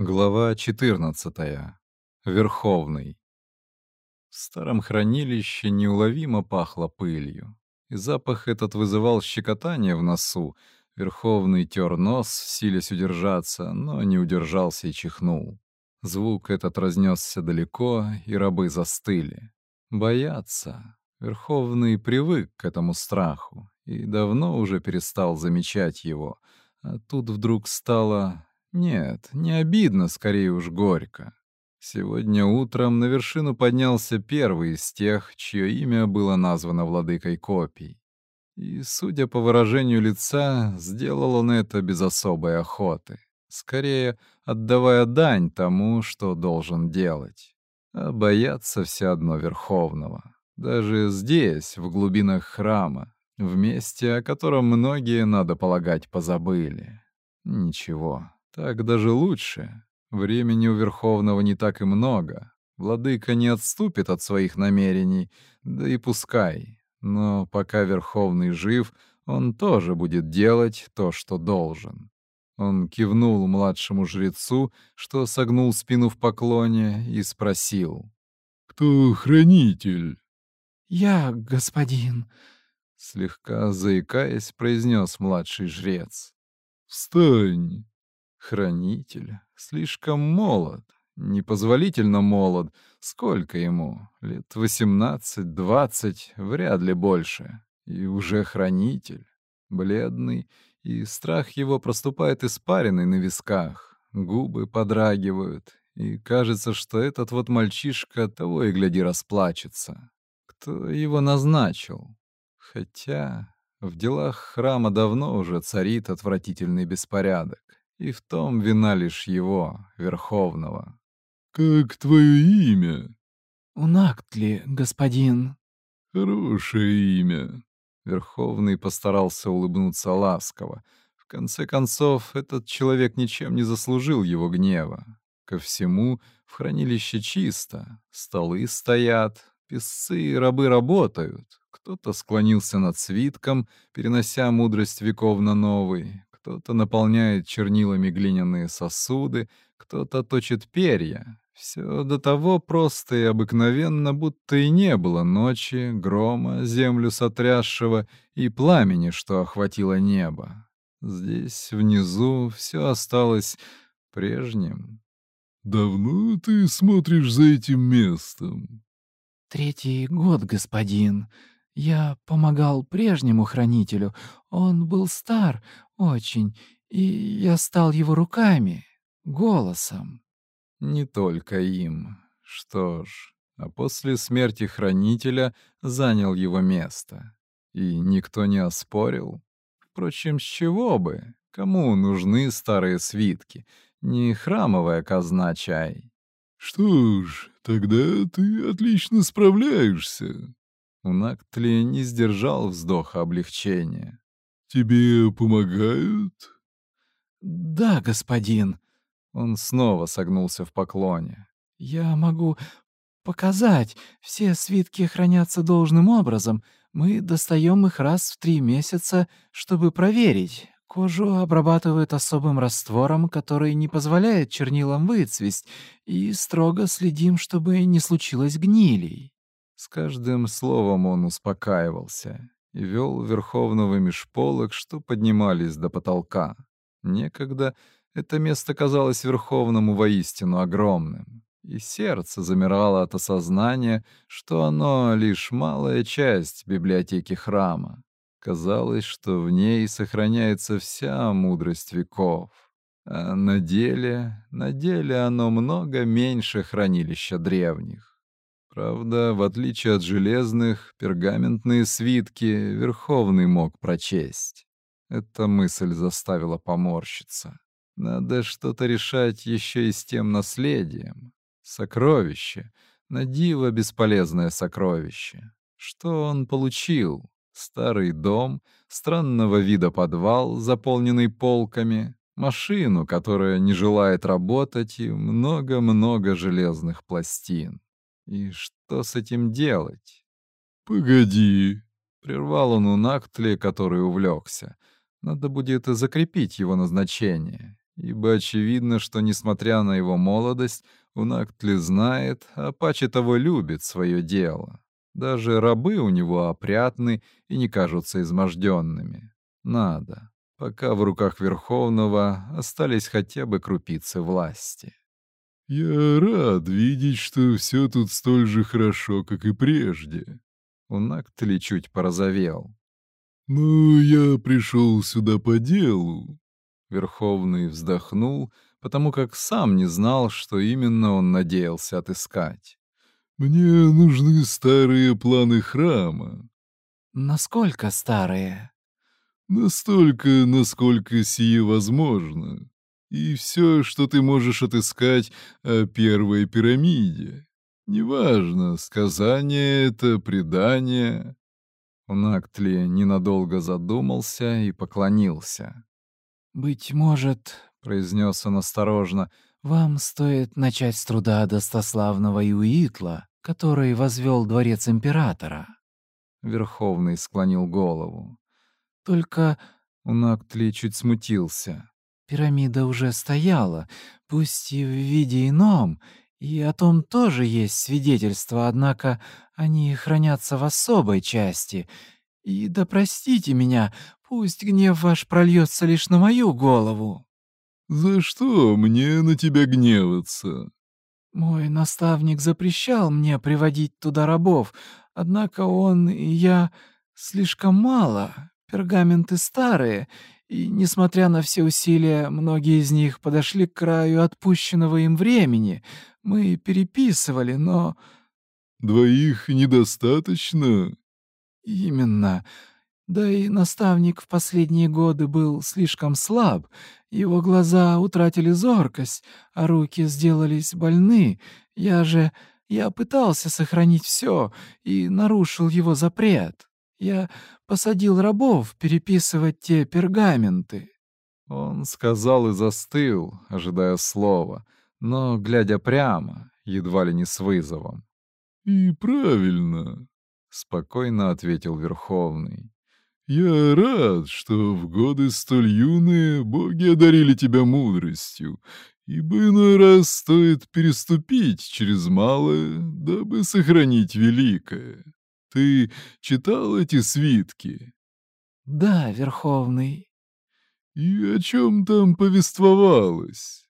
Глава 14. Верховный. В старом хранилище неуловимо пахло пылью, и запах этот вызывал щекотание в носу. Верховный тер нос, силясь удержаться, но не удержался и чихнул. Звук этот разнесся далеко, и рабы застыли. Бояться. Верховный привык к этому страху и давно уже перестал замечать его, а тут вдруг стало нет, не обидно, скорее уж горько. Сегодня утром на вершину поднялся первый из тех, чье имя было названо владыкой копий. И, судя по выражению лица, сделал он это без особой охоты, скорее отдавая дань тому, что должен делать. А бояться все одно Верховного. Даже здесь, в глубинах храма, в месте, о котором многие, надо полагать, позабыли. Ничего, так даже лучше. Времени у Верховного не так и много. Владыка не отступит от своих намерений, да и пускай. Но пока Верховный жив, он тоже будет делать то, что должен. Он кивнул младшему жрецу, что согнул спину в поклоне, и спросил. «Кто хранитель?» «Я, господин», — слегка заикаясь, произнес младший жрец. «Встань!» Хранитель слишком молод, непозволительно молод. Сколько ему? Лет восемнадцать, двадцать, вряд ли больше. И уже хранитель. Бледный, и страх его проступает испаренный на висках. Губы подрагивают, и кажется, что этот вот мальчишка того и гляди расплачется. Кто его назначил? Хотя в делах храма давно уже царит отвратительный беспорядок. И в том вина лишь его, Верховного. «Как твое имя?» «Унактли, господин». «Хорошее имя». Верховный постарался улыбнуться ласково. В конце концов, этот человек ничем не заслужил его гнева. Ко всему, в хранилище чисто, столы стоят, песцы и рабы работают. Кто-то склонился над свитком, перенося мудрость веков на новый, кто-то наполняет чернилами глиняные сосуды, кто-то точит перья. Все до того просто и обыкновенно, будто и не было ночи, грома, землю сотрясшего и пламени, что охватило небо. Здесь, внизу, все осталось прежним. «Давно ты смотришь за этим местом?» «Третий год, господин. Я помогал прежнему хранителю. Он был стар очень, и я стал его руками, голосом. Не только им. Что ж, а после смерти хранителя занял его место. И никто не оспорил. Впрочем, с чего бы? Кому нужны старые свитки? Не храмовая казна чай. «Что ж, тогда ты отлично справляешься», Унактли не сдержал вздоха облегчения. «Тебе помогают?» «Да, господин». Он снова согнулся в поклоне. «Я могу показать. Все свитки хранятся должным образом. Мы достаем их раз в три месяца, чтобы проверить. Кожу обрабатывают особым раствором, который не позволяет чернилам выцвесть, и строго следим, чтобы не случилось гнилей. С каждым словом он успокаивался и вел верховного меж что поднимались до потолка. Некогда это место казалось верховному воистину огромным, и сердце замирало от осознания, что оно лишь малая часть библиотеки храма. Казалось, что в ней сохраняется вся мудрость веков. А на деле, на деле оно много меньше хранилища древних. Правда, в отличие от железных, пергаментные свитки Верховный мог прочесть. Эта мысль заставила поморщиться. Надо что-то решать еще и с тем наследием. Сокровище. На диво бесполезное сокровище. Что он получил? Старый дом, странного вида подвал, заполненный полками, машину, которая не желает работать, и много-много железных пластин. И что с этим делать? «Погоди!» — прервал он у Нактли, который увлекся. Надо будет закрепить его назначение. ибо очевидно, что, несмотря на его молодость, Унактли знает, а паче того любит свое дело. Даже рабы у него опрятны и не кажутся изможденными. Надо, пока в руках Верховного остались хотя бы крупицы власти. «Я рад видеть, что все тут столь же хорошо, как и прежде». Унактли чуть порозовел. «Ну, я пришел сюда по делу». Верховный вздохнул, потому как сам не знал, что именно он надеялся отыскать. «Мне нужны старые планы храма». «Насколько старые?» «Настолько, насколько сие возможно. И все, что ты можешь отыскать о первой пирамиде. Неважно, сказание это, предание». Унактли ненадолго задумался и поклонился. «Быть может, — произнес он осторожно, — вам стоит начать с труда достославного Иуитла, который возвел дворец императора». Верховный склонил голову. «Только...» — Унактли чуть смутился. «Пирамида уже стояла, пусть и в виде ином, и о том тоже есть свидетельства, однако они хранятся в особой части. И да простите меня, пусть гнев ваш прольется лишь на мою голову». «За что мне на тебя гневаться?» «Мой наставник запрещал мне приводить туда рабов, однако он и я слишком мало, пергаменты старые, и, несмотря на все усилия, многие из них подошли к краю отпущенного им времени. Мы переписывали, но...» «Двоих недостаточно?» «Именно. Да и наставник в последние годы был слишком слаб. Его глаза утратили зоркость, а руки сделались больны. Я же... Я пытался сохранить все и нарушил его запрет. Я посадил рабов переписывать те пергаменты». Он сказал и застыл, ожидая слова, но, глядя прямо, едва ли не с вызовом. «И правильно», — спокойно ответил Верховный. «Я рад, что в годы столь юные боги одарили тебя мудростью, ибо иной раз стоит переступить через малое, дабы сохранить великое. Ты читал эти свитки?» «Да, Верховный». «И о чем там повествовалось?»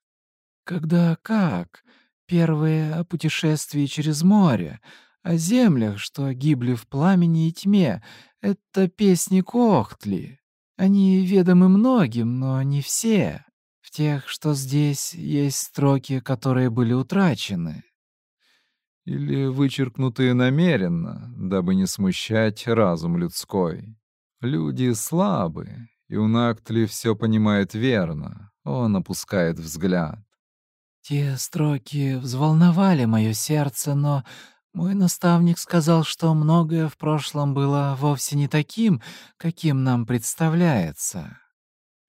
«Когда как? Первые о путешествии через море, о землях, что гибли в пламени и тьме. Это песни Кохтли. Они ведомы многим, но не все. В тех, что здесь, есть строки, которые были утрачены. Или вычеркнутые намеренно, дабы не смущать разум людской. Люди слабы, и у Нактли все понимает верно. Он опускает взгляд. Те строки взволновали мое сердце, но мой наставник сказал, что многое в прошлом было вовсе не таким, каким нам представляется.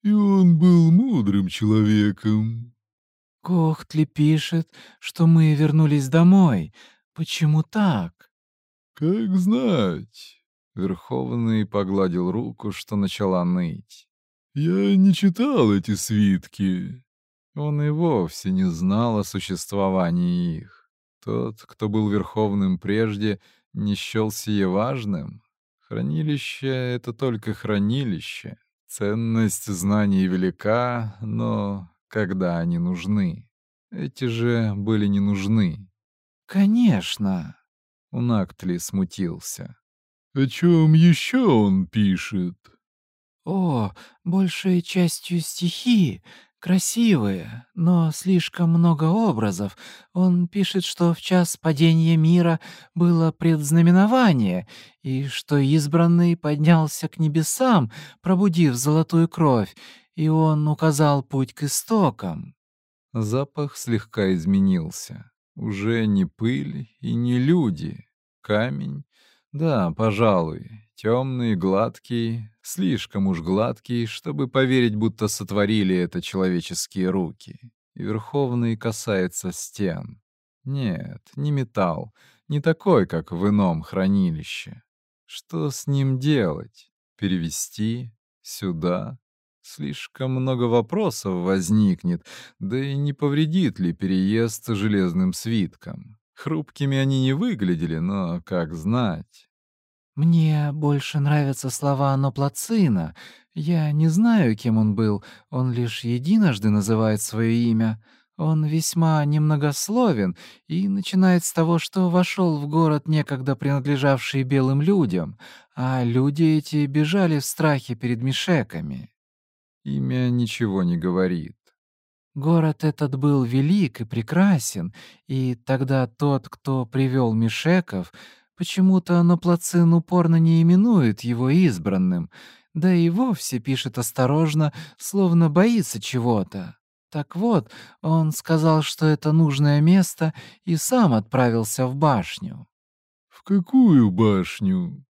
И он был мудрым человеком. Кохтли пишет, что мы вернулись домой. Почему так? Как знать. Верховный погладил руку, что начала ныть. Я не читал эти свитки. Он и вовсе не знал о существовании их. Тот, кто был верховным прежде, не счел сие важным. Хранилище — это только хранилище. Ценность знаний велика, но когда они нужны? Эти же были не нужны. «Конечно!» — Унактли смутился. «О чем еще он пишет?» «О, большей частью стихи, Красивые, но слишком много образов. Он пишет, что в час падения мира было предзнаменование, и что избранный поднялся к небесам, пробудив золотую кровь, и он указал путь к истокам. Запах слегка изменился. Уже не пыль и не люди. Камень. Да, пожалуй, темный, гладкий, слишком уж гладкий, чтобы поверить, будто сотворили это человеческие руки. И Верховный касается стен. Нет, не металл, не такой, как в ином хранилище. Что с ним делать? Перевести? Сюда? Слишком много вопросов возникнет, да и не повредит ли переезд железным свитком. Хрупкими они не выглядели, но как знать. Мне больше нравятся слова Ноплацина. Я не знаю, кем он был, он лишь единожды называет свое имя. Он весьма немногословен и начинает с того, что вошел в город, некогда принадлежавший белым людям, а люди эти бежали в страхе перед мишеками. Имя ничего не говорит. Город этот был велик и прекрасен, и тогда тот, кто привел Мишеков, почему-то Ноплацин упорно не именует его избранным, да и вовсе пишет осторожно, словно боится чего-то. Так вот, он сказал, что это нужное место, и сам отправился в башню. «В какую башню?»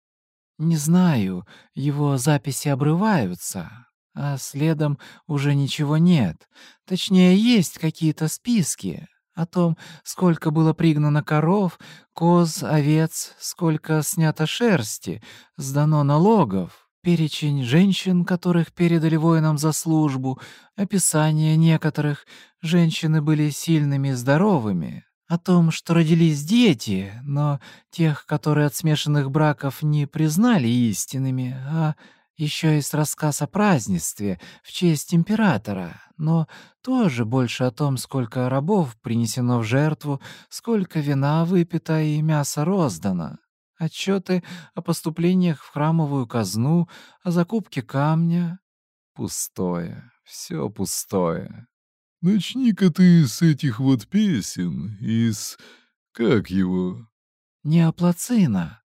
«Не знаю, его записи обрываются, а следом уже ничего нет. Точнее, есть какие-то списки о том, сколько было пригнано коров, коз, овец, сколько снято шерсти, сдано налогов, перечень женщин, которых передали воинам за службу, описание некоторых. Женщины были сильными и здоровыми, о том, что родились дети, но тех, которые от смешанных браков не признали истинными, а еще есть рассказ о празднестве в честь императора, но тоже больше о том, сколько рабов принесено в жертву, сколько вина выпито и мяса роздано. Отчеты о поступлениях в храмовую казну, о закупке камня. Пустое, все пустое. Начни-ка ты с этих вот песен, из... как его? Неоплацина.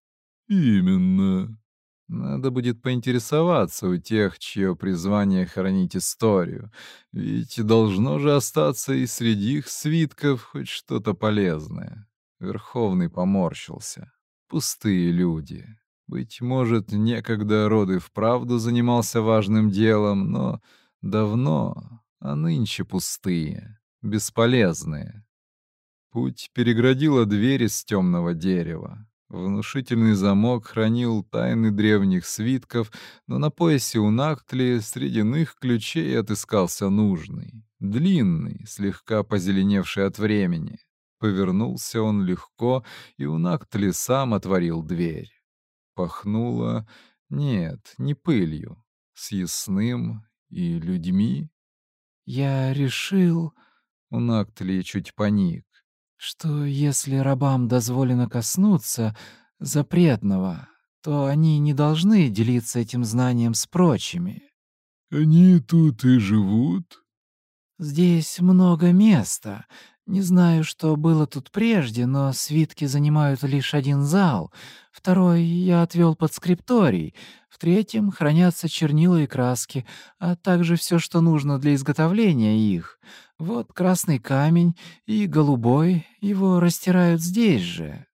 Именно. Надо будет поинтересоваться у тех, чье призвание хранить историю, ведь должно же остаться и среди их свитков хоть что-то полезное. Верховный поморщился. Пустые люди. Быть может, некогда роды вправду занимался важным делом, но давно, а нынче пустые, бесполезные. Путь переградила дверь из темного дерева. Внушительный замок хранил тайны древних свитков, но на поясе у Нактли среди иных ключей отыскался нужный, длинный, слегка позеленевший от времени. Повернулся он легко, и у Нактли сам отворил дверь. Пахнуло... Нет, не пылью, с ясным и людьми. «Я решил...» У Нактли чуть паник что если рабам дозволено коснуться запретного, то они не должны делиться этим знанием с прочими. Они тут и живут? Здесь много места. Не знаю, что было тут прежде, но свитки занимают лишь один зал. Второй я отвел под скрипторий. В третьем хранятся чернила и краски, а также все, что нужно для изготовления их. Вот красный камень и голубой, его растирают здесь же».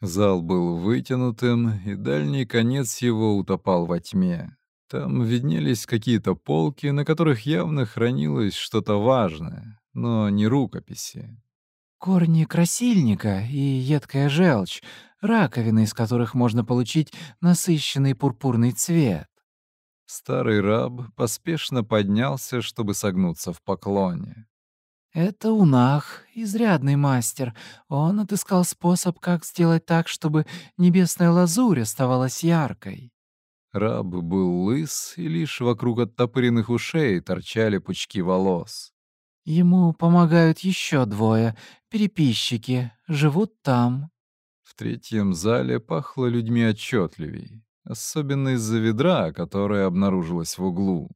Зал был вытянутым, и дальний конец его утопал во тьме. Там виднелись какие-то полки, на которых явно хранилось что-то важное, но не рукописи. Корни красильника и едкая желчь, раковины, из которых можно получить насыщенный пурпурный цвет. Старый раб поспешно поднялся, чтобы согнуться в поклоне. «Это Унах, изрядный мастер. Он отыскал способ, как сделать так, чтобы небесная лазурь оставалась яркой». Раб был лыс, и лишь вокруг оттопыренных ушей торчали пучки волос. Ему помогают еще двое, переписчики, живут там. В третьем зале пахло людьми отчетливей, особенно из-за ведра, которое обнаружилось в углу.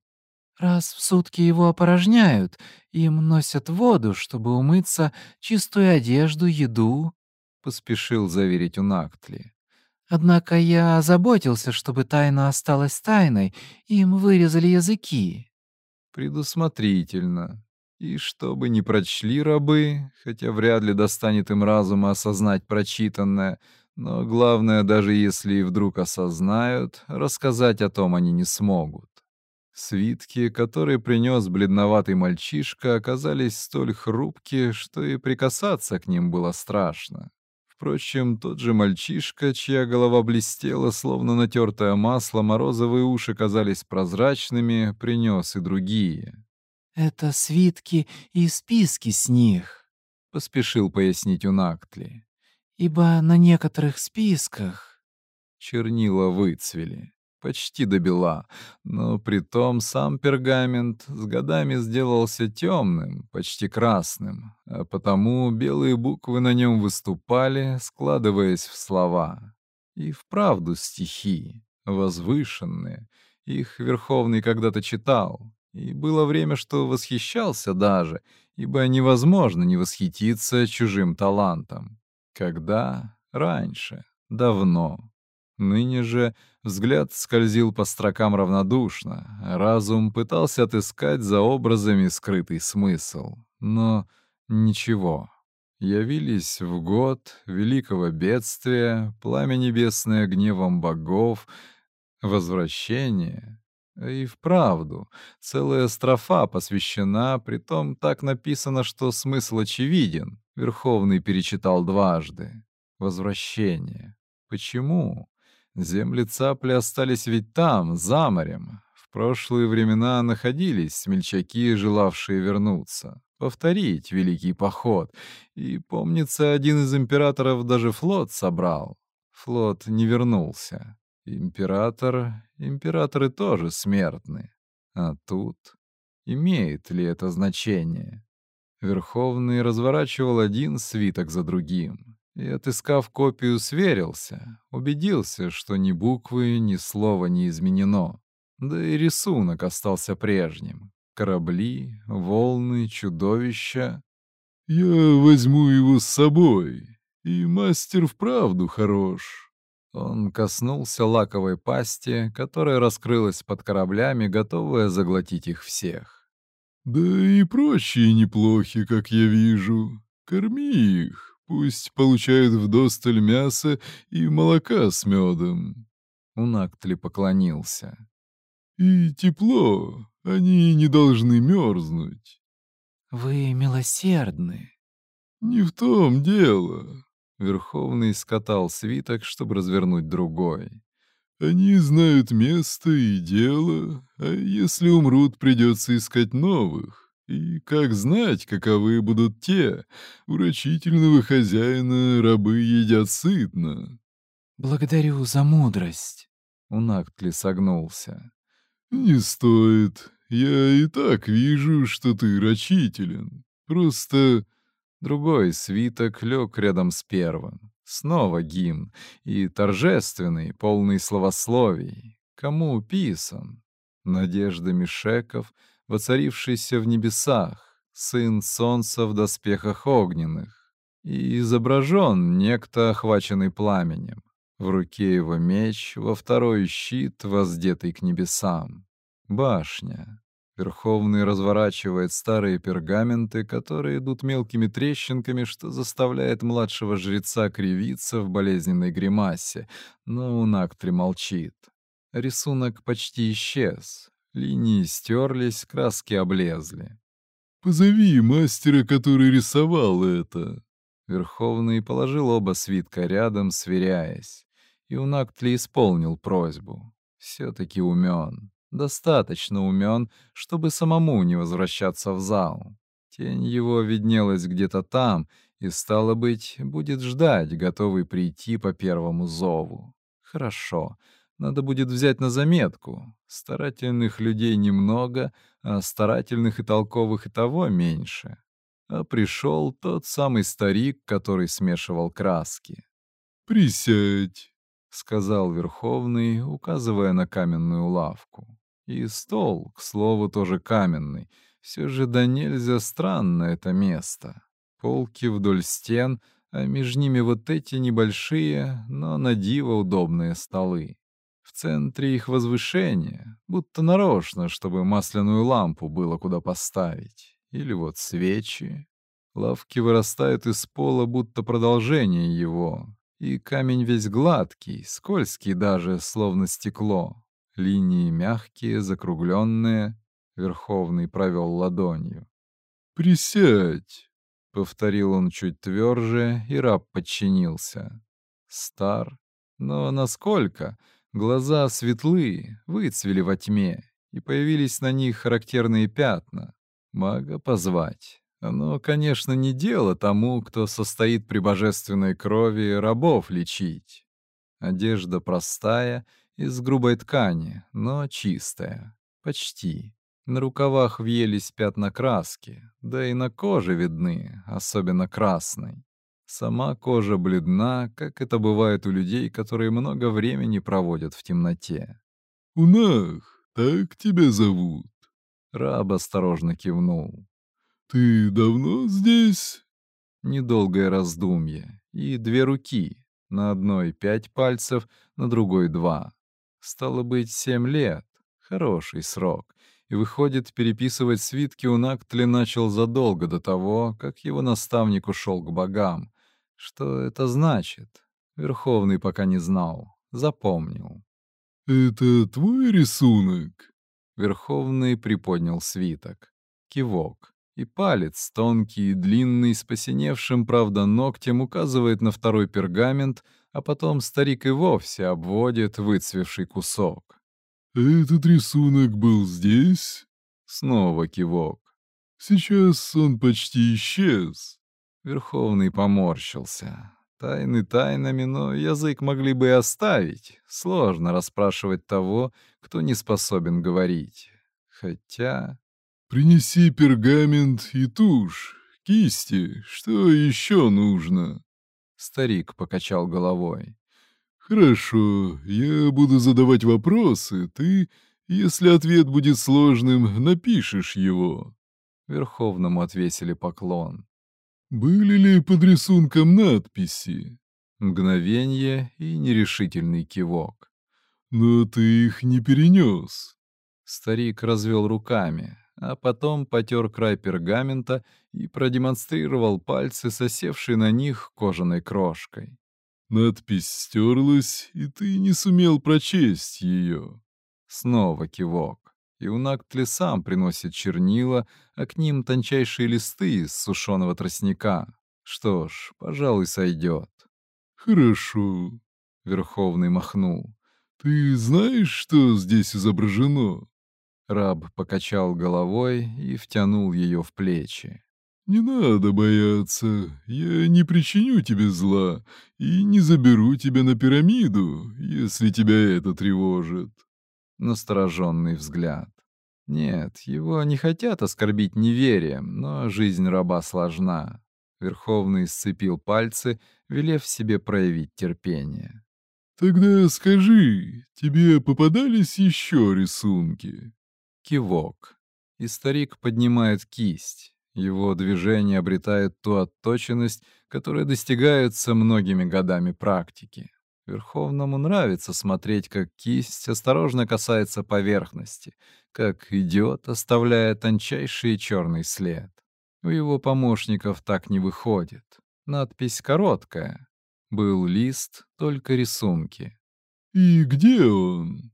Раз в сутки его опорожняют, им носят воду, чтобы умыться, чистую одежду, еду, — поспешил заверить Унактли. Однако я озаботился, чтобы тайна осталась тайной, им вырезали языки. Предусмотрительно. И чтобы не прочли рабы, хотя вряд ли достанет им разума осознать прочитанное, но главное, даже если и вдруг осознают, рассказать о том они не смогут. Свитки, которые принес бледноватый мальчишка, оказались столь хрупкие, что и прикасаться к ним было страшно. Впрочем, тот же мальчишка, чья голова блестела, словно натертое масло, морозовые уши казались прозрачными, принес и другие. «Это свитки и списки с них», — поспешил пояснить Унактли. «Ибо на некоторых списках...» Чернила выцвели почти до бела, но при том сам пергамент с годами сделался темным, почти красным, а потому белые буквы на нем выступали, складываясь в слова. И вправду стихи, возвышенные. Их Верховный когда-то читал, и было время, что восхищался даже, ибо невозможно не восхититься чужим талантом. Когда? Раньше. Давно. Ныне же взгляд скользил по строкам равнодушно, разум пытался отыскать за образами скрытый смысл. Но ничего. Явились в год великого бедствия, пламя небесное гневом богов, возвращение. И вправду, целая строфа посвящена, притом так написано, что смысл очевиден. Верховный перечитал дважды. Возвращение. Почему? Земли цапли остались ведь там, за морем. В прошлые времена находились смельчаки, желавшие вернуться, повторить великий поход. И, помнится, один из императоров даже флот собрал. Флот не вернулся. Император... Императоры тоже смертны. А тут... Имеет ли это значение? Верховный разворачивал один свиток за другим и, отыскав копию, сверился, убедился, что ни буквы, ни слова не изменено. Да и рисунок остался прежним. Корабли, волны, чудовища. «Я возьму его с собой, и мастер вправду хорош». Он коснулся лаковой пасти, которая раскрылась под кораблями, готовая заглотить их всех. «Да и прочие неплохи, как я вижу. Корми их, Пусть получают вдосталь мяса и молока с медом. Унактли поклонился. И тепло, они не должны мерзнуть. Вы милосердны. Не в том дело. Верховный скатал свиток, чтобы развернуть другой. Они знают место и дело, а если умрут, придется искать новых. И как знать, каковы будут те? Урочительного хозяина рабы едят сытно. Благодарю за мудрость. Унактли согнулся. Не стоит. Я и так вижу, что ты рачителен. Просто... Другой свиток лег рядом с первым. Снова гимн. И торжественный, полный словословий. Кому писан? Надежда Мишеков — воцарившийся в небесах, сын солнца в доспехах огненных, и изображен некто, охваченный пламенем. В руке его меч, во второй щит, воздетый к небесам. Башня. Верховный разворачивает старые пергаменты, которые идут мелкими трещинками, что заставляет младшего жреца кривиться в болезненной гримасе, но Унактри молчит. Рисунок почти исчез, Линии стерлись, краски облезли. «Позови мастера, который рисовал это!» Верховный положил оба свитка рядом, сверяясь. И Унактли исполнил просьбу. Все-таки умен. Достаточно умен, чтобы самому не возвращаться в зал. Тень его виднелась где-то там, и, стало быть, будет ждать, готовый прийти по первому зову. Хорошо. Надо будет взять на заметку. Старательных людей немного, а старательных и толковых и того меньше. А пришел тот самый старик, который смешивал краски. «Присядь», — сказал Верховный, указывая на каменную лавку. И стол, к слову, тоже каменный. Все же да нельзя странно это место. Полки вдоль стен, а между ними вот эти небольшие, но на диво удобные столы центре их возвышения, будто нарочно, чтобы масляную лампу было куда поставить. Или вот свечи. Лавки вырастают из пола, будто продолжение его. И камень весь гладкий, скользкий даже, словно стекло. Линии мягкие, закругленные. Верховный провел ладонью. «Присядь!» Повторил он чуть тверже, и раб подчинился. Стар, но насколько? Глаза светлые, выцвели во тьме, и появились на них характерные пятна. Мага позвать. Оно, конечно, не дело тому, кто состоит при божественной крови рабов лечить. Одежда простая, из грубой ткани, но чистая. Почти. На рукавах въелись пятна краски, да и на коже видны, особенно красной. Сама кожа бледна, как это бывает у людей, которые много времени проводят в темноте. «Унах, так тебя зовут?» Раб осторожно кивнул. «Ты давно здесь?» Недолгое раздумье. И две руки. На одной пять пальцев, на другой два. Стало быть, семь лет. Хороший срок. И выходит, переписывать свитки у Нактли начал задолго до того, как его наставник ушел к богам. Что это значит? Верховный пока не знал. Запомнил. «Это твой рисунок?» Верховный приподнял свиток. Кивок. И палец, тонкий и длинный, с посиневшим, правда, ногтем, указывает на второй пергамент, а потом старик и вовсе обводит выцвевший кусок. «Этот рисунок был здесь?» Снова кивок. «Сейчас он почти исчез». Верховный поморщился. Тайны тайнами, но язык могли бы и оставить. Сложно расспрашивать того, кто не способен говорить. Хотя... «Принеси пергамент и тушь, кисти, что еще нужно?» Старик покачал головой. «Хорошо, я буду задавать вопросы, ты, если ответ будет сложным, напишешь его». Верховному отвесили поклон. «Были ли под рисунком надписи?» Мгновение и нерешительный кивок. «Но ты их не перенес». Старик развел руками, а потом потер край пергамента и продемонстрировал пальцы, сосевшие на них кожаной крошкой. Надпись стерлась, и ты не сумел прочесть ее. Снова кивок. И Унактли сам приносит чернила, а к ним тончайшие листы из сушеного тростника. Что ж, пожалуй, сойдет. Хорошо. Верховный махнул. Ты знаешь, что здесь изображено? Раб покачал головой и втянул ее в плечи. «Не надо бояться. Я не причиню тебе зла и не заберу тебя на пирамиду, если тебя это тревожит». Настороженный взгляд. Нет, его не хотят оскорбить неверием, но жизнь раба сложна. Верховный сцепил пальцы, велев себе проявить терпение. «Тогда скажи, тебе попадались еще рисунки?» Кивок. И старик поднимает кисть. Его движение обретает ту отточенность, которая достигается многими годами практики. Верховному нравится смотреть, как кисть осторожно касается поверхности, как идет, оставляя тончайший черный след. У его помощников так не выходит. Надпись короткая. Был лист, только рисунки. «И где он?»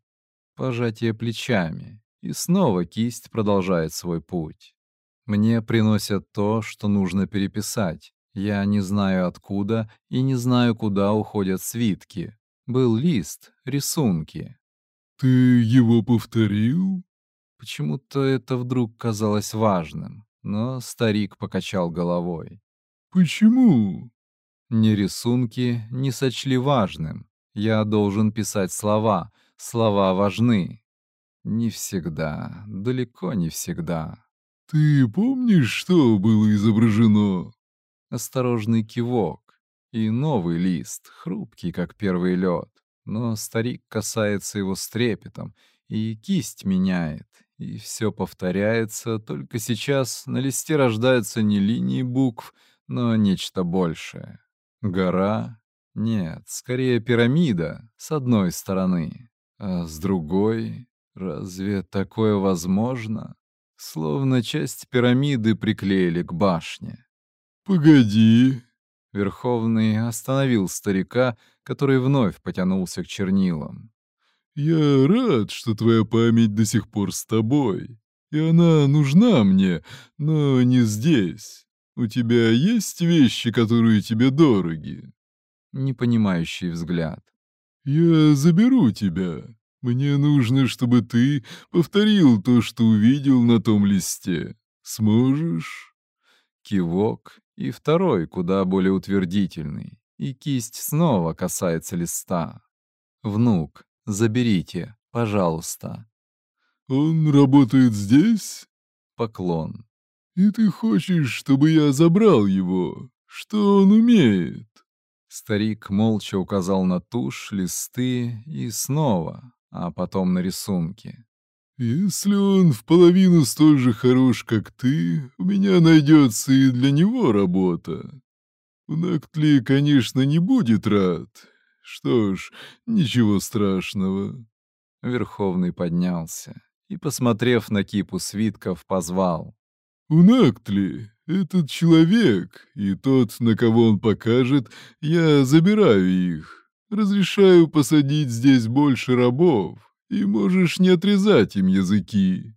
Пожатие плечами. И снова кисть продолжает свой путь. Мне приносят то, что нужно переписать. Я не знаю откуда и не знаю, куда уходят свитки. Был лист, рисунки. Ты его повторил? Почему-то это вдруг казалось важным, но старик покачал головой. Почему? Ни рисунки не сочли важным. Я должен писать слова. Слова важны. Не всегда, далеко не всегда. «Ты помнишь, что было изображено?» Осторожный кивок и новый лист, хрупкий, как первый лед. Но старик касается его с трепетом, и кисть меняет, и все повторяется, только сейчас на листе рождаются не линии букв, но нечто большее. Гора? Нет, скорее пирамида, с одной стороны. А с другой? Разве такое возможно? Словно часть пирамиды приклеили к башне. «Погоди!» Верховный остановил старика, который вновь потянулся к чернилам. «Я рад, что твоя память до сих пор с тобой, и она нужна мне, но не здесь. у тебя есть вещи, которые тебе дороги?» Непонимающий взгляд. «Я заберу тебя. Мне нужно, чтобы ты повторил то, что увидел на том листе. Сможешь?» Кивок и второй, куда более утвердительный, и кисть снова касается листа. «Внук, заберите, пожалуйста». «Он работает здесь?» Поклон. «И ты хочешь, чтобы я забрал его? Что он умеет?» Старик молча указал на тушь, листы и снова, а потом на рисунки. «Если он в половину столь же хорош, как ты, у меня найдется и для него работа. Нактли, конечно, не будет рад. Что ж, ничего страшного». Верховный поднялся и, посмотрев на кипу свитков, позвал. «У Нактли этот человек и тот, на кого он покажет, я забираю их. Разрешаю посадить здесь больше рабов, и можешь не отрезать им языки».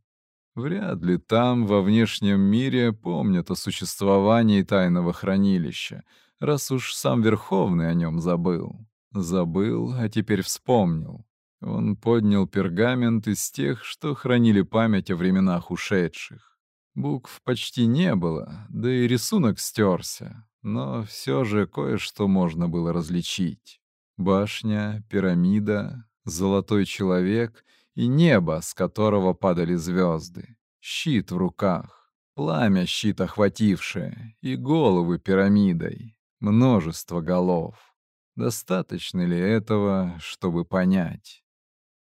Вряд ли там, во внешнем мире, помнят о существовании тайного хранилища, раз уж сам Верховный о нем забыл. Забыл, а теперь вспомнил. Он поднял пергамент из тех, что хранили память о временах ушедших. Букв почти не было, да и рисунок стерся, но все же кое-что можно было различить. Башня, пирамида, золотой человек и небо, с которого падали звезды, щит в руках, пламя щит охватившее и головы пирамидой, множество голов. Достаточно ли этого, чтобы понять?